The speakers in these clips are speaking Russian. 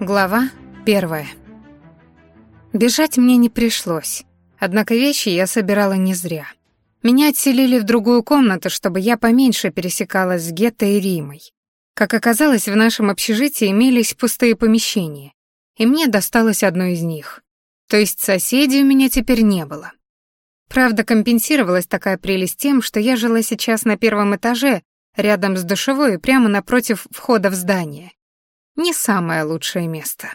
Глава первая. Бежать мне не пришлось. Однако вещи я собирала не зря. Меня отселили в другую комнату, чтобы я поменьше пересекалась с Гетто и Римой. Как оказалось, в нашем общежитии имелись пустые помещения, и мне досталось одно из них. То есть соседей у меня теперь не было. Правда, компенсировалась такая прелесть тем, что я жила сейчас на первом этаже, рядом с душевой и прямо напротив входа в здание не самое лучшее место.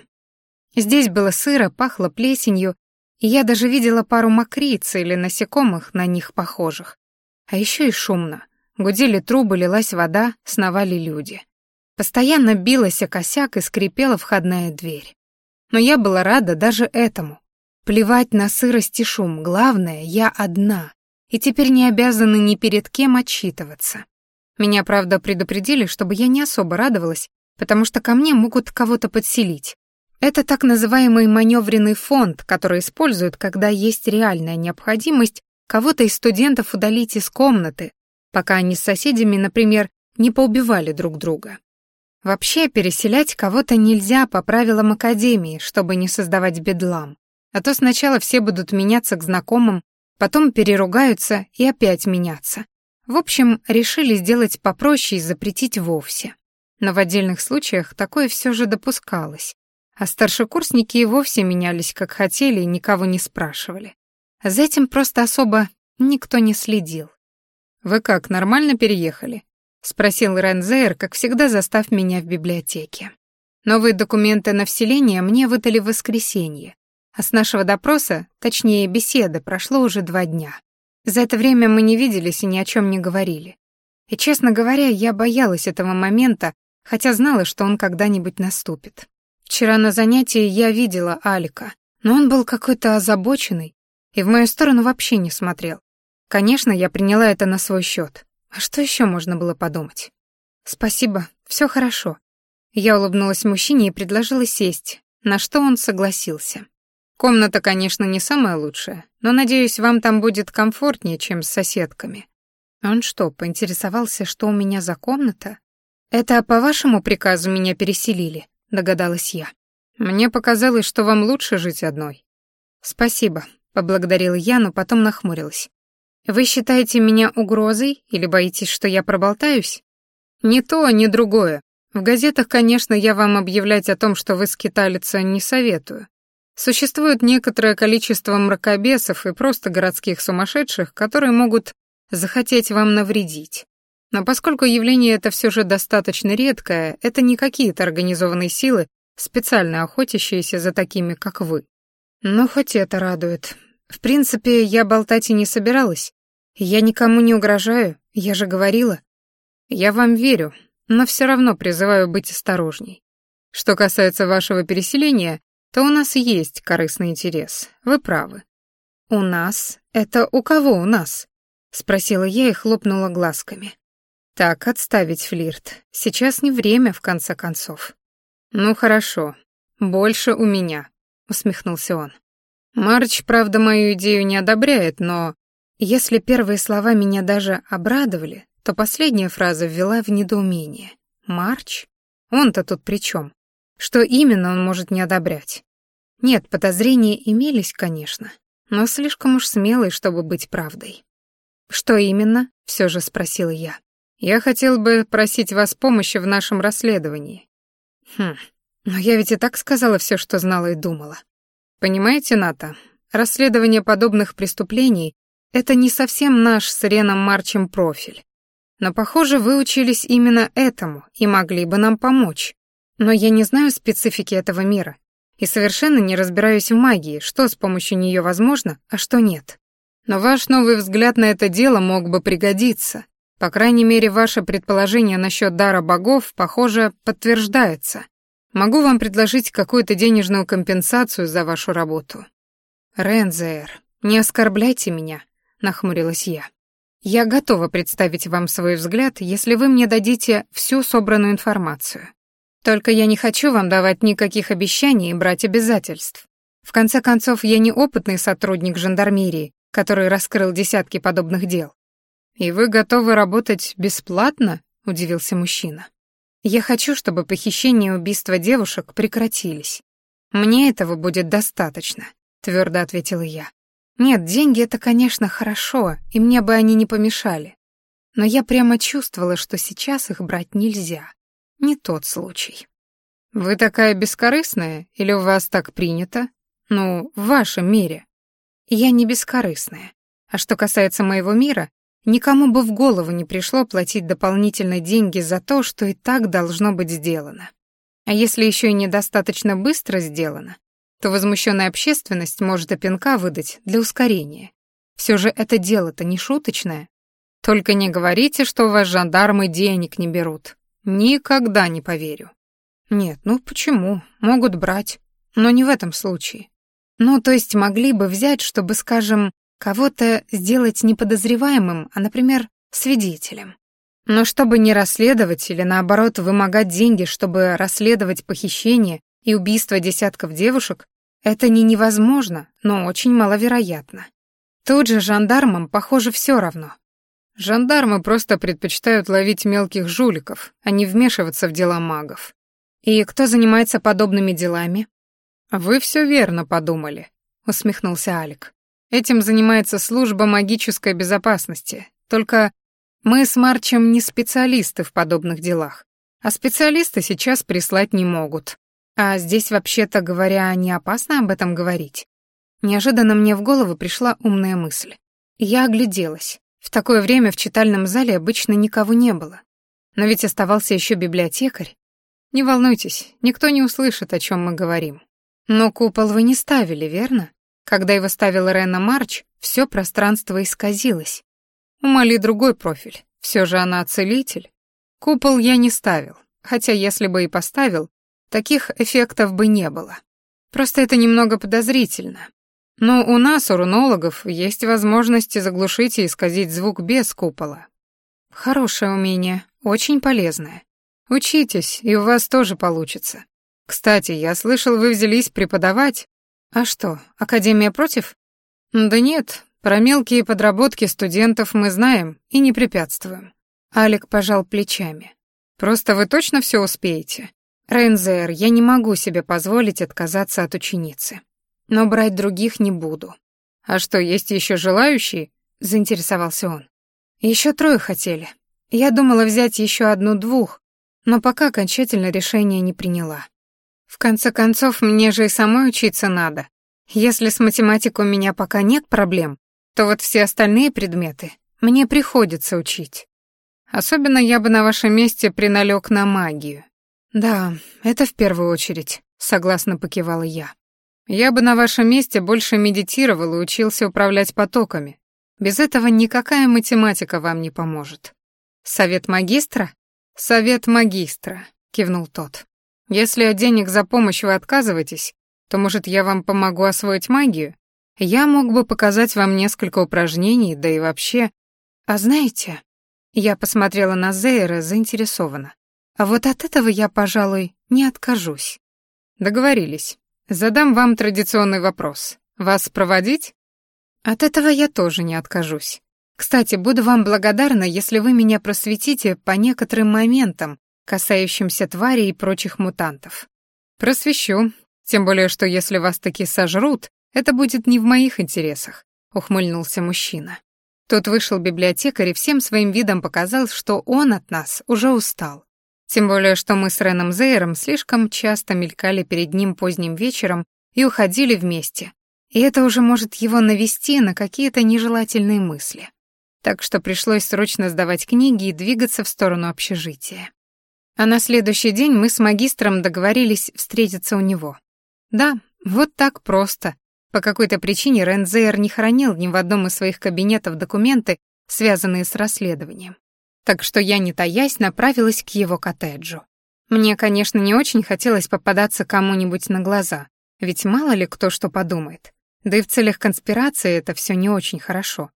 Здесь было сыро, пахло плесенью, и я даже видела пару мокриц или насекомых на них похожих. А еще и шумно. Гудели трубы, лилась вода, сновали люди. Постоянно билась о косяк и скрипела входная дверь. Но я была рада даже этому. Плевать на сырость и шум, главное, я одна, и теперь не обязана ни перед кем отчитываться. Меня, правда, предупредили, чтобы я не особо радовалась, потому что ко мне могут кого-то подселить. Это так называемый маневренный фонд, который используют, когда есть реальная необходимость кого-то из студентов удалить из комнаты, пока они с соседями, например, не поубивали друг друга. Вообще, переселять кого-то нельзя по правилам академии, чтобы не создавать бедлам. А то сначала все будут меняться к знакомым, потом переругаются и опять меняться. В общем, решили сделать попроще и запретить вовсе но в отдельных случаях такое все же допускалось, а старшекурсники и вовсе менялись как хотели и никого не спрашивали. За этим просто особо никто не следил. «Вы как, нормально переехали?» — спросил Рензейр, как всегда застав меня в библиотеке. Новые документы на вселение мне выдали в воскресенье, а с нашего допроса, точнее беседы, прошло уже два дня. За это время мы не виделись и ни о чем не говорили. И, честно говоря, я боялась этого момента, хотя знала, что он когда-нибудь наступит. Вчера на занятии я видела Алика, но он был какой-то озабоченный и в мою сторону вообще не смотрел. Конечно, я приняла это на свой счет. А что еще можно было подумать? Спасибо, все хорошо. Я улыбнулась мужчине и предложила сесть, на что он согласился. Комната, конечно, не самая лучшая, но, надеюсь, вам там будет комфортнее, чем с соседками. Он что, поинтересовался, что у меня за комната? «Это по вашему приказу меня переселили», — догадалась я. «Мне показалось, что вам лучше жить одной». «Спасибо», — поблагодарила я, но потом нахмурилась. «Вы считаете меня угрозой или боитесь, что я проболтаюсь?» «Ни то, ни другое. В газетах, конечно, я вам объявлять о том, что вы скиталица, не советую. Существует некоторое количество мракобесов и просто городских сумасшедших, которые могут захотеть вам навредить. Но поскольку явление это все же достаточно редкое, это не какие-то организованные силы, специально охотящиеся за такими, как вы. Но хоть это радует. В принципе, я болтать и не собиралась. Я никому не угрожаю, я же говорила. Я вам верю, но все равно призываю быть осторожней. Что касается вашего переселения, то у нас есть корыстный интерес. Вы правы. У нас? Это у кого у нас? спросила я и хлопнула глазками. Так, отставить флирт. Сейчас не время, в конце концов. Ну хорошо. Больше у меня, усмехнулся он. Марч, правда, мою идею не одобряет, но если первые слова меня даже обрадовали, то последняя фраза ввела в недоумение. Марч? Он-то тут при чем? Что именно он может не одобрять? Нет, подозрения имелись, конечно, но слишком уж смелые, чтобы быть правдой. Что именно? все же спросила я. Я хотел бы просить вас помощи в нашем расследовании. Хм, но я ведь и так сказала все, что знала и думала. Понимаете, Ната, расследование подобных преступлений — это не совсем наш с Реном Марчем профиль. Но, похоже, вы учились именно этому и могли бы нам помочь. Но я не знаю специфики этого мира и совершенно не разбираюсь в магии, что с помощью нее возможно, а что нет. Но ваш новый взгляд на это дело мог бы пригодиться, по крайней мере, ваше предположение насчет дара богов, похоже, подтверждается. Могу вам предложить какую-то денежную компенсацию за вашу работу. Рензер, не оскорбляйте меня, нахмурилась я. Я готова представить вам свой взгляд, если вы мне дадите всю собранную информацию. Только я не хочу вам давать никаких обещаний и брать обязательств. В конце концов, я не опытный сотрудник жандармерии, который раскрыл десятки подобных дел. «И вы готовы работать бесплатно?» — удивился мужчина. Я хочу, чтобы похищение и убийство девушек прекратились. Мне этого будет достаточно, твердо ответила я. Нет, деньги это, конечно, хорошо, и мне бы они не помешали. Но я прямо чувствовала, что сейчас их брать нельзя. Не тот случай. Вы такая бескорыстная или у вас так принято? Ну, в вашем мире. Я не бескорыстная. А что касается моего мира, никому бы в голову не пришло платить дополнительные деньги за то, что и так должно быть сделано. А если еще и недостаточно быстро сделано, то возмущенная общественность может и пинка выдать для ускорения. Все же это дело-то не шуточное. Только не говорите, что у вас жандармы денег не берут. Никогда не поверю. Нет, ну почему? Могут брать. Но не в этом случае. Ну, то есть могли бы взять, чтобы, скажем, кого-то сделать не подозреваемым, а, например, свидетелем. Но чтобы не расследовать или, наоборот, вымогать деньги, чтобы расследовать похищение и убийство десятков девушек, это не невозможно, но очень маловероятно. Тут же жандармам, похоже, все равно. Жандармы просто предпочитают ловить мелких жуликов, а не вмешиваться в дела магов. И кто занимается подобными делами? Вы все верно подумали, усмехнулся Алик. Этим занимается служба магической безопасности. Только мы с Марчем не специалисты в подобных делах, а специалисты сейчас прислать не могут. А здесь, вообще-то говоря, не опасно об этом говорить. Неожиданно мне в голову пришла умная мысль. Я огляделась. В такое время в читальном зале обычно никого не было. Но ведь оставался еще библиотекарь. Не волнуйтесь, никто не услышит, о чем мы говорим. Но купол вы не ставили, верно? Когда его ставила Рена Марч, все пространство исказилось. У Мали другой профиль, все же она целитель. Купол я не ставил, хотя если бы и поставил, Таких эффектов бы не было. Просто это немного подозрительно. Но у нас, у рунологов, есть возможность заглушить и исказить звук без купола. Хорошее умение, очень полезное. Учитесь, и у вас тоже получится. Кстати, я слышал, вы взялись преподавать. А что, Академия против? Да нет, про мелкие подработки студентов мы знаем и не препятствуем. Алик пожал плечами. Просто вы точно все успеете? Рейнзер, я не могу себе позволить отказаться от ученицы. Но брать других не буду. А что, есть еще желающие? Заинтересовался он. Еще трое хотели. Я думала взять еще одну-двух, но пока окончательно решение не приняла. В конце концов, мне же и самой учиться надо. Если с математикой у меня пока нет проблем, то вот все остальные предметы мне приходится учить. Особенно я бы на вашем месте приналег на магию. «Да, это в первую очередь», — согласно покивала я. «Я бы на вашем месте больше медитировал и учился управлять потоками. Без этого никакая математика вам не поможет». «Совет магистра?» «Совет магистра», — кивнул тот. «Если от денег за помощь вы отказываетесь, то, может, я вам помогу освоить магию? Я мог бы показать вам несколько упражнений, да и вообще... А знаете...» Я посмотрела на Зейра заинтересованно. А вот от этого я, пожалуй, не откажусь. Договорились. Задам вам традиционный вопрос. Вас проводить? От этого я тоже не откажусь. Кстати, буду вам благодарна, если вы меня просветите по некоторым моментам, касающимся тварей и прочих мутантов. Просвещу, тем более, что если вас таки сожрут, это будет не в моих интересах, ухмыльнулся мужчина. Тут вышел библиотекарь и всем своим видом показал, что он от нас уже устал. Тем более, что мы с Реном Зейером слишком часто мелькали перед ним поздним вечером и уходили вместе. И это уже может его навести на какие-то нежелательные мысли. Так что пришлось срочно сдавать книги и двигаться в сторону общежития. А на следующий день мы с магистром договорились встретиться у него. Да, вот так просто. По какой-то причине Рензейр не хранил ни в одном из своих кабинетов документы, связанные с расследованием так что я, не таясь, направилась к его коттеджу. Мне, конечно, не очень хотелось попадаться кому-нибудь на глаза, ведь мало ли кто что подумает. Да и в целях конспирации это все не очень хорошо.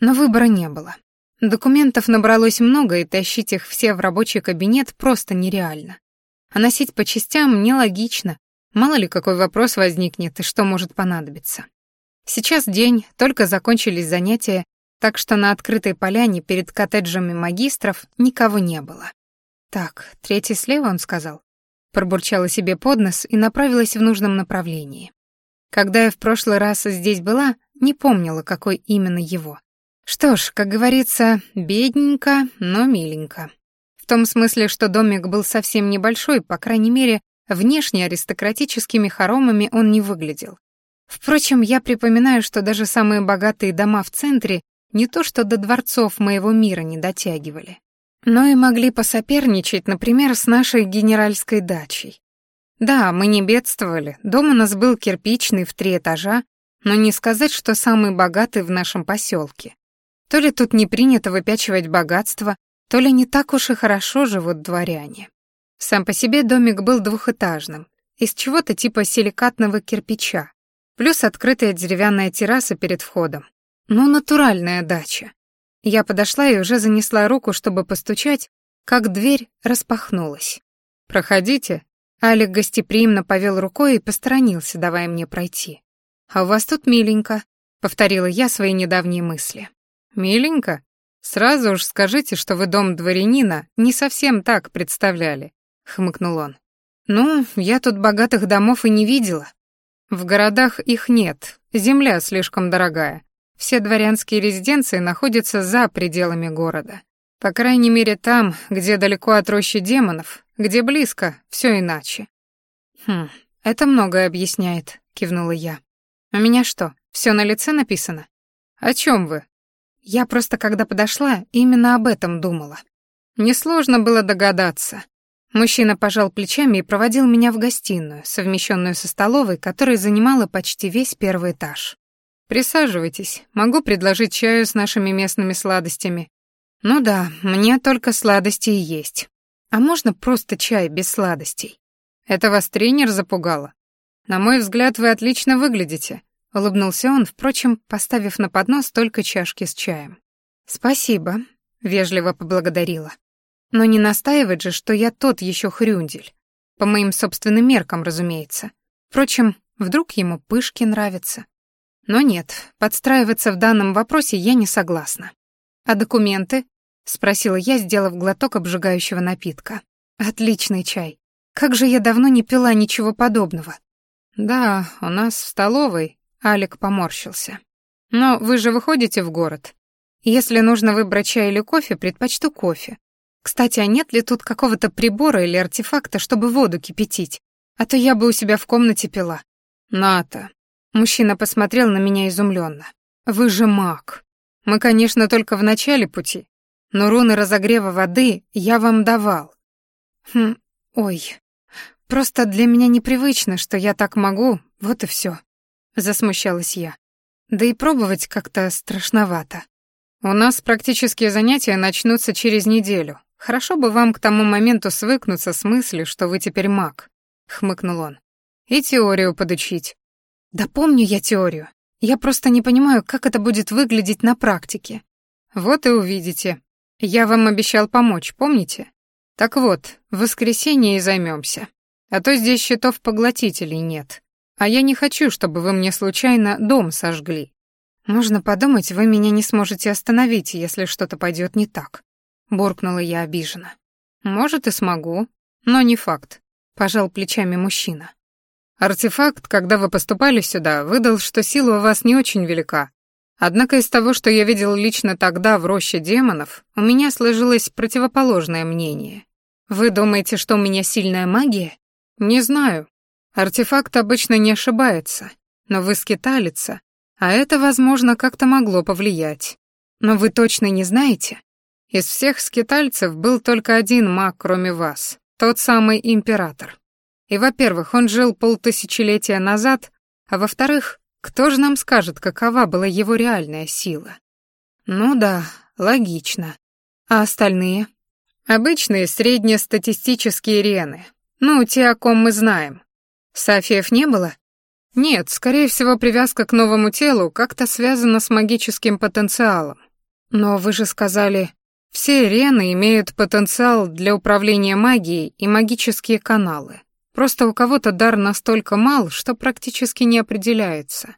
Но выбора не было. Документов набралось много, и тащить их все в рабочий кабинет просто нереально. А носить по частям нелогично. Мало ли какой вопрос возникнет и что может понадобиться. Сейчас день, только закончились занятия, так что на открытой поляне перед коттеджами магистров никого не было. Так, третий слева, он сказал. Пробурчала себе под нос и направилась в нужном направлении. Когда я в прошлый раз здесь была, не помнила, какой именно его. Что ж, как говорится, бедненько, но миленько. В том смысле, что домик был совсем небольшой, по крайней мере, внешне аристократическими хоромами он не выглядел. Впрочем, я припоминаю, что даже самые богатые дома в центре не то что до дворцов моего мира не дотягивали, но и могли посоперничать, например, с нашей генеральской дачей. Да, мы не бедствовали, дом у нас был кирпичный в три этажа, но не сказать, что самый богатый в нашем поселке. То ли тут не принято выпячивать богатство, то ли не так уж и хорошо живут дворяне. Сам по себе домик был двухэтажным, из чего-то типа силикатного кирпича, плюс открытая деревянная терраса перед входом. Ну, натуральная дача. Я подошла и уже занесла руку, чтобы постучать, как дверь распахнулась. «Проходите». Алик гостеприимно повел рукой и посторонился, давая мне пройти. «А у вас тут миленько», — повторила я свои недавние мысли. «Миленько? Сразу уж скажите, что вы дом дворянина не совсем так представляли», — хмыкнул он. «Ну, я тут богатых домов и не видела. В городах их нет, земля слишком дорогая. Все дворянские резиденции находятся за пределами города. По крайней мере, там, где далеко от рощи демонов, где близко, все иначе. Хм, это многое объясняет, кивнула я. У меня что, все на лице написано? О чем вы? Я просто, когда подошла, именно об этом думала. Несложно было догадаться. Мужчина пожал плечами и проводил меня в гостиную, совмещенную со столовой, которая занимала почти весь первый этаж. «Присаживайтесь, могу предложить чаю с нашими местными сладостями». «Ну да, мне только сладости и есть. А можно просто чай без сладостей?» «Это вас тренер запугало?» «На мой взгляд, вы отлично выглядите», — улыбнулся он, впрочем, поставив на поднос только чашки с чаем. «Спасибо», — вежливо поблагодарила. «Но не настаивать же, что я тот еще хрюндель. По моим собственным меркам, разумеется. Впрочем, вдруг ему пышки нравятся. Но нет, подстраиваться в данном вопросе я не согласна. «А документы?» — спросила я, сделав глоток обжигающего напитка. «Отличный чай. Как же я давно не пила ничего подобного. Да, у нас в столовой, Алик поморщился. Но вы же выходите в город. Если нужно выбрать чай или кофе, предпочту кофе. Кстати, а нет ли тут какого-то прибора или артефакта, чтобы воду кипятить? А то я бы у себя в комнате пила. Ната. Мужчина посмотрел на меня изумленно. Вы же маг. Мы, конечно, только в начале пути, но руны разогрева воды я вам давал. Хм, ой, Просто для меня непривычно, что я так могу, вот и все. Засмущалась я. Да и пробовать как-то страшновато. У нас практические занятия начнутся через неделю. Хорошо бы вам к тому моменту свыкнуться с мыслью, что вы теперь маг, хмыкнул он. И теорию подучить. Да помню я теорию. Я просто не понимаю, как это будет выглядеть на практике. Вот и увидите. Я вам обещал помочь, помните? Так вот, в воскресенье и займемся. А то здесь счетов поглотителей нет. А я не хочу, чтобы вы мне случайно дом сожгли. Можно подумать, вы меня не сможете остановить, если что-то пойдет не так. Буркнула я обиженно. Может, и смогу, но не факт. Пожал плечами мужчина. Артефакт, когда вы поступали сюда, выдал, что сила у вас не очень велика. Однако из того, что я видел лично тогда в роще демонов, у меня сложилось противоположное мнение. Вы думаете, что у меня сильная магия? «Не знаю. Артефакт обычно не ошибается, но вы скиталица, а это, возможно, как-то могло повлиять. Но вы точно не знаете? Из всех скитальцев был только один маг, кроме вас, тот самый император. И, во-первых, он жил полтысячелетия назад, а во-вторых, кто же нам скажет, какова была его реальная сила? Ну да, логично. А остальные? Обычные среднестатистические рены, ну, те, о ком мы знаем. Сафиев не было? Нет, скорее всего, привязка к новому телу как-то связана с магическим потенциалом. Но вы же сказали, все рены имеют потенциал для управления магией и магические каналы. Просто у кого-то дар настолько мал, что практически не определяется.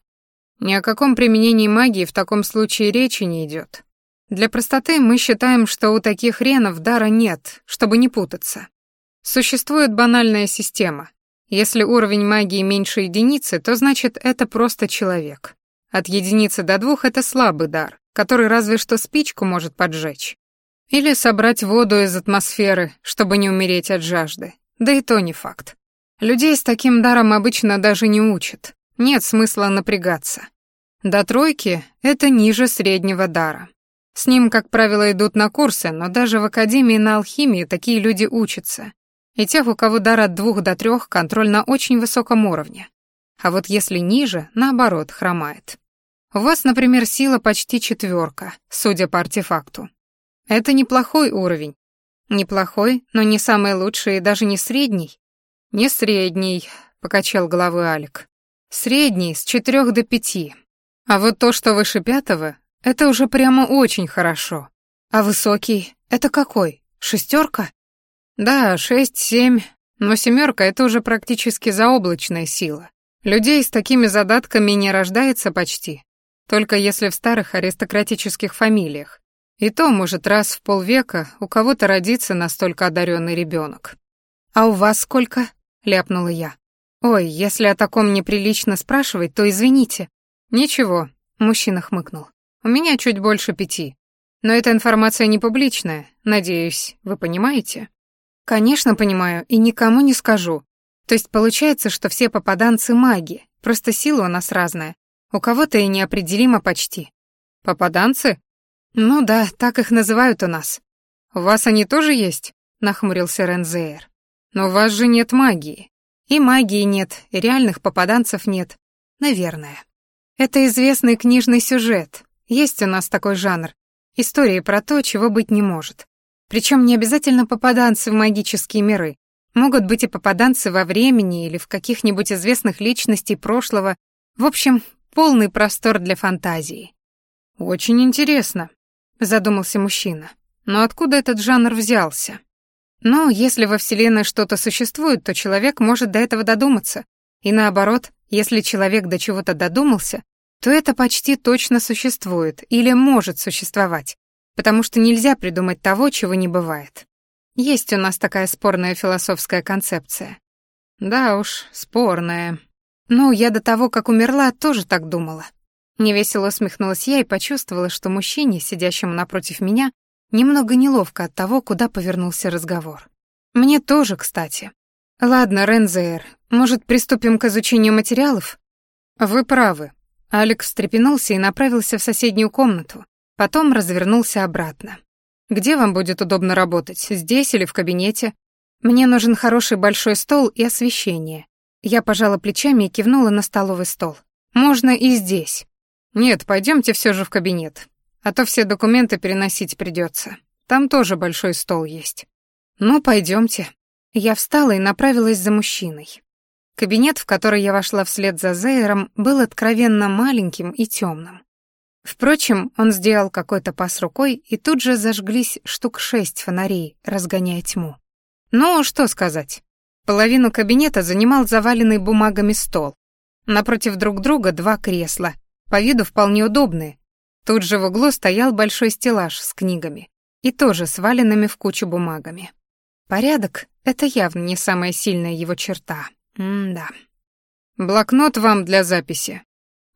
Ни о каком применении магии в таком случае речи не идет. Для простоты мы считаем, что у таких ренов дара нет, чтобы не путаться. Существует банальная система. Если уровень магии меньше единицы, то значит это просто человек. От единицы до двух — это слабый дар, который разве что спичку может поджечь. Или собрать воду из атмосферы, чтобы не умереть от жажды. Да и то не факт. Людей с таким даром обычно даже не учат. Нет смысла напрягаться. До тройки — это ниже среднего дара. С ним, как правило, идут на курсы, но даже в академии на алхимии такие люди учатся. И тех, у кого дар от двух до трех, контроль на очень высоком уровне. А вот если ниже, наоборот, хромает. У вас, например, сила почти четверка, судя по артефакту. Это неплохой уровень. Неплохой, но не самый лучший и даже не средний. Не средний, покачал головой Алик. Средний, с четырех до пяти. А вот то, что выше пятого, это уже прямо очень хорошо. А высокий — это какой? Шестерка? Да, шесть-семь, но семерка — это уже практически заоблачная сила. Людей с такими задатками не рождается почти, только если в старых аристократических фамилиях. И то, может, раз в полвека у кого-то родится настолько одаренный ребенок. «А у вас сколько?» — ляпнула я. «Ой, если о таком неприлично спрашивать, то извините». «Ничего», — мужчина хмыкнул. У меня чуть больше пяти. Но эта информация не публичная, надеюсь, вы понимаете? Конечно, понимаю, и никому не скажу. То есть получается, что все попаданцы маги, просто сила у нас разная. У кого-то и неопределимо почти. Попаданцы? Ну да, так их называют у нас. У вас они тоже есть? Нахмурился Рензейр. Но у вас же нет магии. И магии нет, и реальных попаданцев нет. Наверное. Это известный книжный сюжет, есть у нас такой жанр. Истории про то, чего быть не может. Причем не обязательно попаданцы в магические миры. Могут быть и попаданцы во времени или в каких-нибудь известных личностей прошлого. В общем, полный простор для фантазии. «Очень интересно», — задумался мужчина. «Но откуда этот жанр взялся?» «Ну, если во Вселенной что-то существует, то человек может до этого додуматься. И наоборот, если человек до чего-то додумался, то это почти точно существует или может существовать, потому что нельзя придумать того, чего не бывает. Есть у нас такая спорная философская концепция. Да уж, спорная. Ну, я до того, как умерла, тоже так думала. Невесело усмехнулась я и почувствовала, что мужчине, сидящему напротив меня, немного неловко от того, куда повернулся разговор. Мне тоже, кстати. Ладно, Рензейр, может, приступим к изучению материалов? Вы правы, Алекс встрепенулся и направился в соседнюю комнату, потом развернулся обратно. «Где вам будет удобно работать, здесь или в кабинете? Мне нужен хороший большой стол и освещение». Я пожала плечами и кивнула на столовый стол. «Можно и здесь». «Нет, пойдемте все же в кабинет, а то все документы переносить придется. Там тоже большой стол есть». «Ну, пойдемте». Я встала и направилась за мужчиной. Кабинет, в который я вошла вслед за Зейером, был откровенно маленьким и темным. Впрочем, он сделал какой-то пас рукой, и тут же зажглись штук шесть фонарей, разгоняя тьму. Ну, что сказать. Половину кабинета занимал заваленный бумагами стол. Напротив друг друга два кресла, по виду вполне удобные. Тут же в углу стоял большой стеллаж с книгами, и тоже сваленными в кучу бумагами. Порядок — это явно не самая сильная его черта. М-да. Блокнот вам для записи.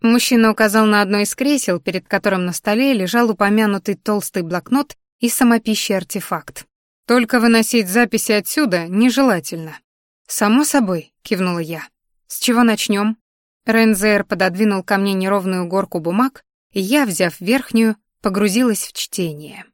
Мужчина указал на одно из кресел, перед которым на столе лежал упомянутый толстый блокнот и самопищий артефакт. Только выносить записи отсюда нежелательно. Само собой, кивнула я. С чего начнем? Рензер пододвинул ко мне неровную горку бумаг, и я, взяв верхнюю, погрузилась в чтение.